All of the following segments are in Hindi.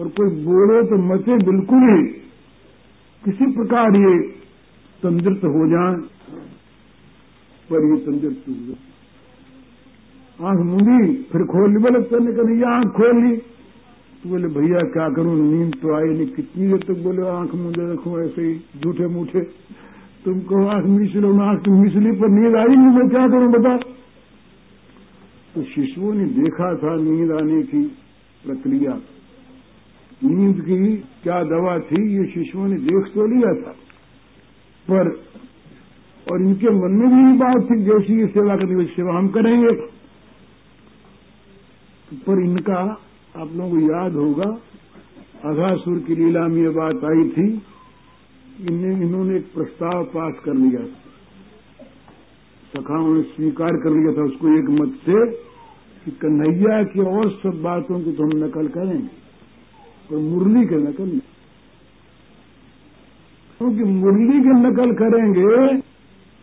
और कोई बोले तो मचे बिल्कुल ही। किसी प्रकार ये तंद्रित हो जाए, पर ये तंद्रित हुए आँख मूंदी, फिर खोल ली, बोले कर ये आँख खोल ली? तो बोले, भैया, क्या करूँ? नींद तो आई नहीं, कितनी देर तक बोले, आँख मूंदे रखो, ऐसे ही झूठे मूठे। तुम कहो आँख मीस लो आँख तुम मिसली पर नींद आई नहीं, मैं क्या करूँ बता तो शिशुओं ने देखा था, नींद आने की प्रक्रिया। नींद की क्या दवा थी, ये शिशुओं ने देख तो लिया था। पर, और इनके मन में भी बात थी, जैसी ये सेवा करने की सेवा हम करेंगे। पर इनका, आप लोगों को याद होगा अघासुर की लीला में यह बात आई थी, इन्हें, इन्होंने एक प्रस्ताव पास कर लिया सखाओं ने स्वीकार कर लिया था, उसको एक मत से, कि कन्हैया की और सब बातों की तो हम नकल करेंगे। पर मुरली के नकल नहीं। क्योंकि मुरली की नकल करेंगे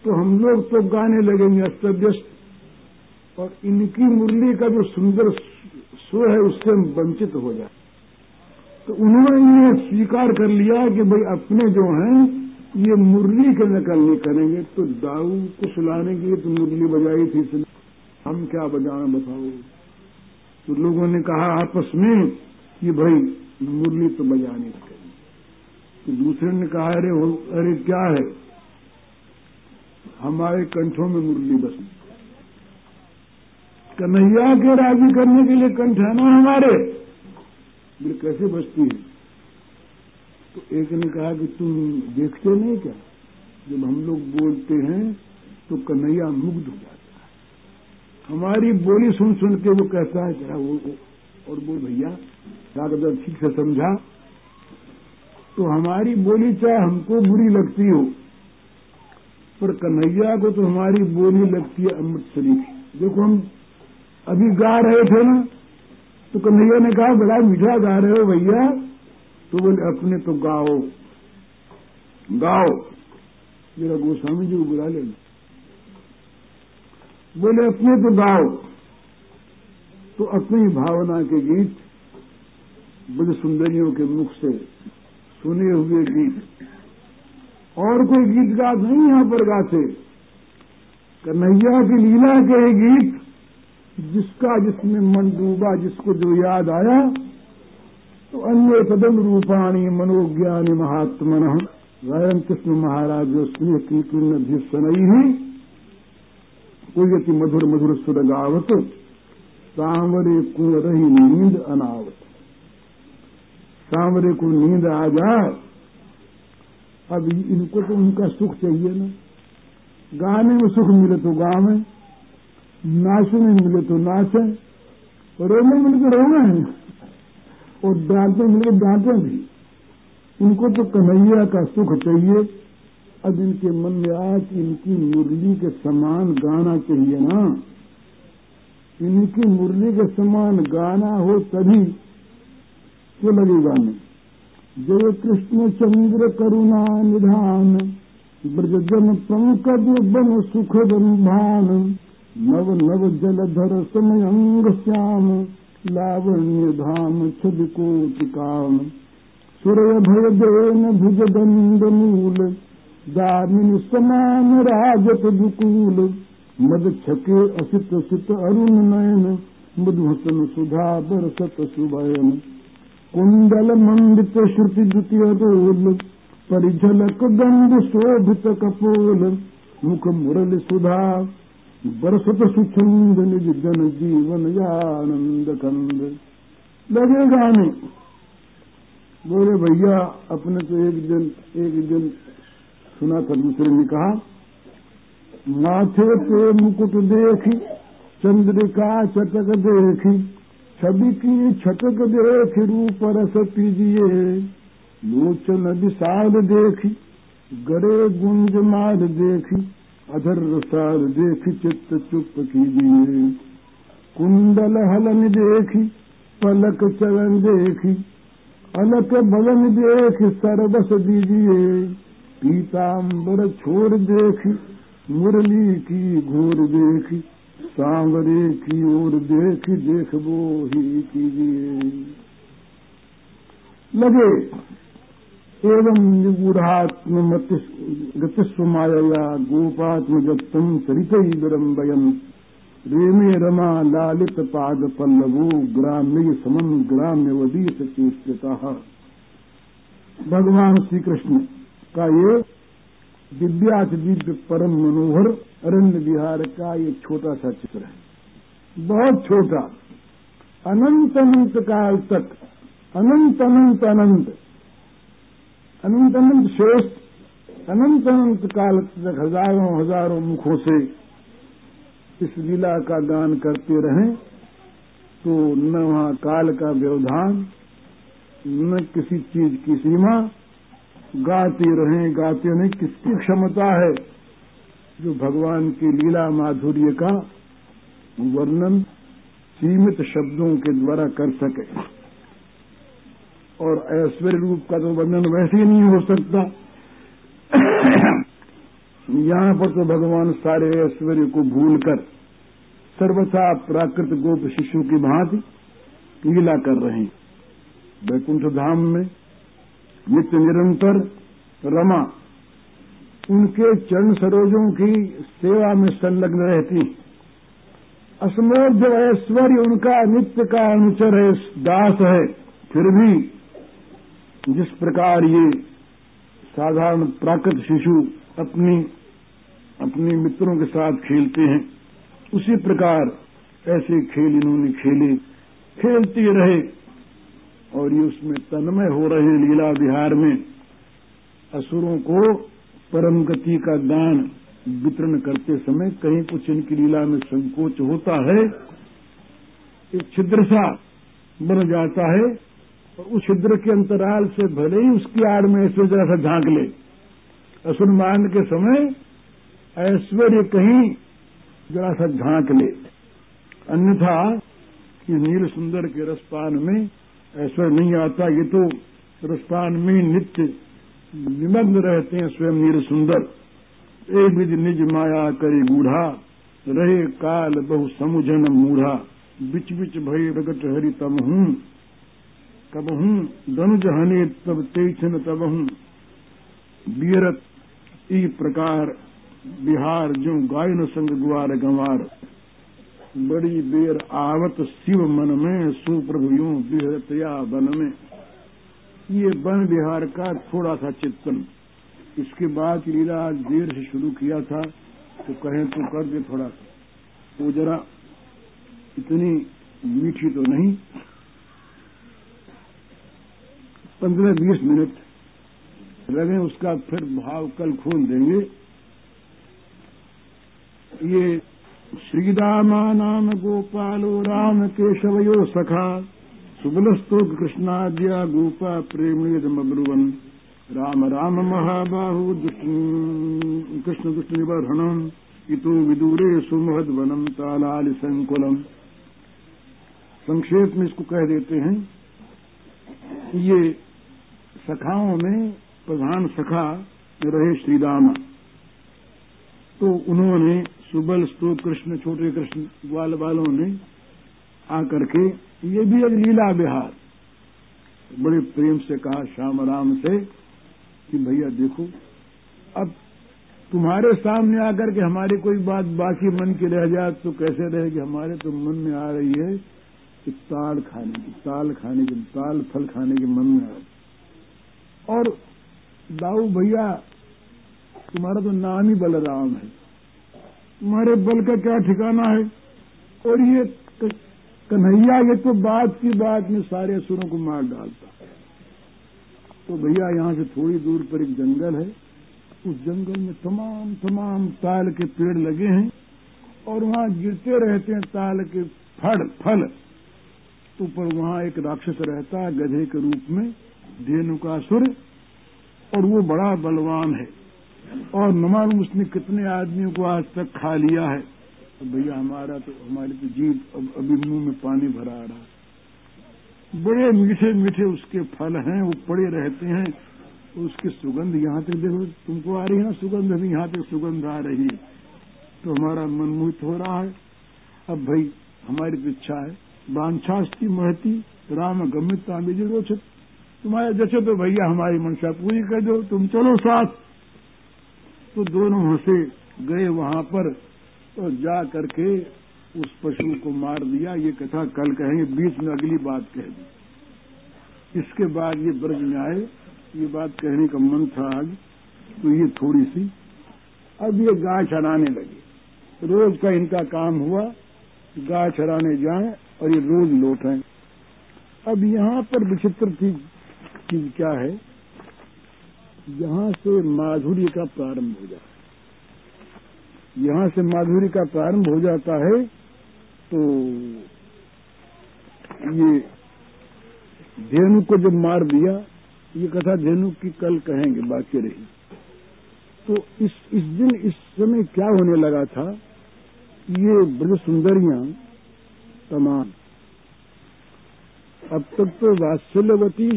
तो हम लोग तो गाने लगेंगे अस्त व्यस्त और इनकी मुरली का जो सुंदर स्व है, उससे हम वंचित हो जाए। तो उन्होंने ये स्वीकार कर लिया कि भाई अपने जो हैं, ये मुरली के नकल नहीं करेंगे। तो दाऊ को सुलाने के लिए तो मुरली बजाई थी इसलिए हम क्या बजाए बताओ तो लोगों ने कहा आपस में कि भाई मुरली तो बजानी चाहिए तो दूसरे ने कहा, अरे अरे क्या है? हमारे कंठों में मुरली बसनी कन्हैया के राज़ी करने के लिए कंठ है ना हमारे? बोले कैसे बचती है? तो एक ने कहा कि तुम देखते नहीं क्या? जब हम लोग बोलते हैं तो कन्हैया मुग्ध हो जाता है। हमारी बोली सुन सुन के वो कहता है जरा वो और बोल, भैया अगर ठीक से समझा? तो हमारी बोली चाहे हमको बुरी लगती हो, पर कन्हैया को तो हमारी बोली लगती है अमृत शरीफ देखो, हम अभी गा रहे थे ना तो कन्हैया ने कहा, बड़ा मीठा गा रहे हो भैया तो बोले, अपने तो गाओ गाओ। मेरा गोस्वामी जी को बुला लेना। बोले, अपने तो गाओ। तो अपनी भावना के गीत बुद्ध सुंदरियों के मुख से सुने हुए गीत। और कोई गीत गा नहीं यहाँ पर गाते। कन्हैया की लीला के गीत, जिसका, जिसमें मन डूबा, जिसको जो याद आया तो अन्य पदम रूपाणी मनोज्ञानी महात्मन वयम कृष्ण महाराज जो स्नेह कीर्तन भीषणई ही, कोई अति मधुर मधुर सुर गावत सांवरे को रही नींद अनावत। सांवरे को नींद आ जाए अब इनको तो उनका सुख चाहिए ना। गाने में सुख मिले तो गाँव में नाचने मिले तो नाचे, रोने मिले तो रोने और डांटे मिले डांटे भी। इनको तो कन्हैया का सुख चाहिए। अब इनके मन में आया कि इनकी मुरली के समान गाना चाहिए ना। इनकी मुरली के समान गाना हो तभी क्यों लगे गाने जय कृष्ण चंद्र करुणा निधान ब्रजन पंकज बन सुख भान नव नव जलधर समयंग श्याम, लावण्य धाम छद कोटि काम। सूर्य भय देन भुज दंड मूल, दामिन समान राजत दुकूल मद छके असित सित अरुण नयन मधुहसन सुधा बरसत सुभयन। कुंडल मंडित श्रुति द्वितीय रोल परिझलक दंड शोभित कपोल। मुख मुरल सुधा बरसत सुछंद निज जन जीवन यानंद कंद। लगे गाने। बोले भैया, अपने तो एक दिन एक दिन सुना था दूसरे ने कहा माथे पे मुकुट देखी, चंद्रिका चटक देखी, छवि की छटक देख, रूप रस पीजिए। लोचन विशाल देखी गरे गुंज मार देखी, अधर सार देखी, चित्त चुप कीजिए। कुंडल हलन देखी, पलक चरण देखी अलक भवन देख सरबस दीजिए। पीताम्बर छोड़ देखी मुरली की घोर देखी, सांवरे की ओर देखी देख ही कीजिए लगे, एवं निगूढ़ात्म गतिस्व माया गोपात्म जब तुम चरित ही रेमे रमा लालित पाद पल्लवो, ग्राम्य समन ग्राम्य वदीत चेष्टता भगवान श्री कृष्ण का ये दिव्याच दिव्य परम मनोहर अरण्य विहार का ये छोटा सा चित्र है। बहुत छोटा। अनंत अनंत काल तक। अनंत अनंत अनंत। अनंत अनंत श्रेष्ठ। अनंत अनंत काल तक हज़ारों हज़ारों मुखों से इस लीला का गान करते रहें। तो न वहाँ काल का व्यवधान, न किसी चीज़ की सीमा गाते रहें, गाते नहीं किसकी क्षमता है? जो भगवान की लीला माधुर्य का वर्णन सीमित शब्दों के द्वारा कर सके। और ऐश्वर्य रूप का तो वर्णन वैसे ही नहीं हो सकता। यहाँ पर तो भगवान सारे ऐश्वर्य को भूलकर सर्वथा प्राकृत गोप शिशु की भांति लीला कर रहे हैं। वैकुंठ धाम में नित्य निरंतर रमा, उनके चरण सरोजों की सेवा में संलग्न रहती। असमोध ऐश्वर्य उनका नित्य का अनुचर है, दास है। फिर भी जिस प्रकार ये साधारण प्राकृत शिशु अपनी, अपने मित्रों के साथ खेलते हैं, उसी प्रकार ऐसे खेल इन्होंने खेले, खेलते रहे। और ये उसमें तन्मय हो रहे लीला विहार में। असुरों को परम गति का दान वितरण करते समय कहीं कुछ इनकी लीला में संकोच होता है, एक छिद्र सा बन जाता है और उस छिद्र के अंतराल से भले ही उसकी आड़ में ऐसे जरा सा झाँक ले। असुर मान के समय ऐश्वर्य कहीं जरा सा झाँक ले। अन्यथा नील सुंदर के रसपान में ऐसा नहीं आता, ये तो रसपान में नित्य निमग्न रहते हैं, स्वयं नीर सुंदर। एक विधि निज माया करे बूढ़ा, रहे काल बहु समुझन मूढ़ा। बिच बिच भय प्रगट हरि तम हूँ। कब हूँ दनुज हने तब तेक्षण तब हूँ। बीरत ई प्रकार, बिहार जो गायन संग गुआर गंवार। बड़ी देर आवत शिव मन में, सुप्रभु बिहरतया वन में। ये वन विहार का थोड़ा सा चित्तन इसके बाद लीला देर से शुरू किया था तो कहें तो कर दे थोड़ा वो जरा इतनी मीठी तो नहीं। पंद्रह बीस मिनट लगे, उसका फिर भाव कल खोल देंगे। ये श्रीरामा नाम गोपालो राम केशवयो सखा। सुबलस्तो कृष्णाद्या गोपा प्रेमेदमब्रुवन् राम राम महाबाहु कृष्ण दुष्ट निबर्हणम् इतो विदूरे सुमहद वनम तालाल संकुलम। संक्षेप में इसको कह देते हैं ये सखाओं में प्रधान सखा रहे श्रीराम। तो उन्होंने सुबल स्तूप कृष्ण, छोटे कृष्ण ग्वाल वालों ने आकर के ये भी एक लीला विहार। बड़े प्रेम से कहा, श्याम राम से, कि भैया देखो, अब तुम्हारे सामने आकर के हमारी कोई बात बाकी मन की रह जाए तो कैसे रहेगी? हमारे तो मन में आ रही है कि ताल खाने की, ताल खाने की, ताल फल खाने के मन में आ रही और दाऊ भैया तुम्हारा तो नाम ही बलराम है। तुम्हारे बल का क्या ठिकाना है? और ये कन्हैया ये तो बात की बात में सारे असुरों को मार डालता। तो भैया, यहाँ से थोड़ी दूर पर एक जंगल है। उस जंगल में तमाम तमाम ताल के पेड़ लगे हैं और वहाँ गिरते रहते हैं ताल के फल फल। तो पर वहाँ एक राक्षस रहता है गधे के रूप में, धेनु का सुर और वो बड़ा बलवान है। और मालूम उसने कितने आदमियों को आज तक खा लिया है? तो भैया हमारा तो हमारी तो जीव अब, अभी मुँह में पानी भरा आ रहा बड़े मीठे मीठे उसके फल हैं, वो पड़े रहते हैं। उसकी सुगंध यहाँ तक देखो, तुमको आ रही है ना सुगंध? अभी यहाँ तक सुगंध आ रही है। तो हमारा मन मोहित हो रहा है। अब भाई, हमारी तो इच्छा है। बांछास्ती महती, राम गमित तुम्हारे जैसे तो भैया हमारी मनसा पूरी कर दो। तुम चलो साथ। तो दोनों हंसे, गए वहाँ पर और जा करके उस पशु को मार दिया। ये कथा कल कहेंगे, बीच में अगली बात कह दी। इसके बाद ये ब्रज में आए। ये बात कहने का मन था आज तो ये थोड़ी सी। अब ये गाय चराने लगे। रोज का इनका काम हुआ गाय चराने जाएँ और ये रोज लौटें। अब यहाँ पर विचित्र चीज़ क्या है? यहाँ से माधुर्य का प्रारंभ हो जाता है। यहाँ से माधुर्य का प्रारंभ हो जाता है तो ये धेनु को जब मार दिया, ये कथा धेनु की कल कहेंगे, बाकी रही। तो इस इस दिन, इस समय क्या होने लगा था? ये ब्रज सुंदरियाँ तमाम। अब तक तो वात्सल्यवती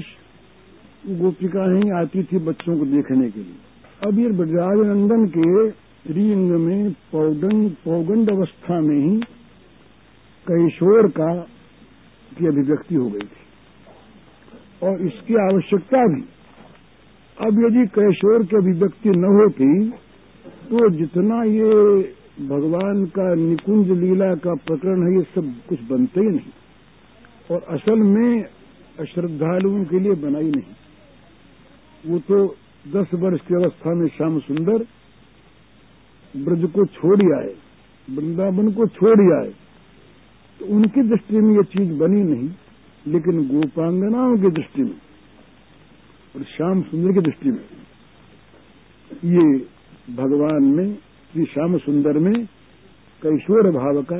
गोपिकाएँ आती थी बच्चों को देखने के लिए। अब ये ब्रजराज नंदन के त्रिंग में पौगंड पौगंड अवस्था में ही कैशोर का की अभिव्यक्ति हो गई थी। और इसकी आवश्यकता भी। अब यदि कैशोर की अभिव्यक्ति न होती तो जितना ये भगवान का निकुंज लीला का प्रकरण है, ये सब कुछ बनते ही नहीं। और असल में श्रद्धालुओं के लिए बनाई नहीं। वो तो दस वर्ष की अवस्था में श्याम सुंदर ब्रज को छोड़ आए, वृंदावन को छोड़ आए। तो उनकी दृष्टि में ये चीज़ बनी नहीं, लेकिन गोपांगनाओं की दृष्टि में और श्याम सुंदर की दृष्टि में ये भगवान में, श्री श्याम सुंदर में कैशोर भाव का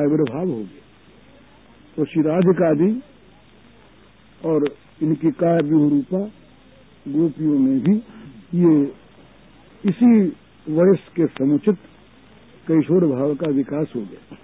आविर्भाव हो गया। तो श्री राधिका जी और इनकी काव्य रूपा गोपियों में भी ये इसी वर्ष के समुचित कैशोर भाव का विकास हो गया।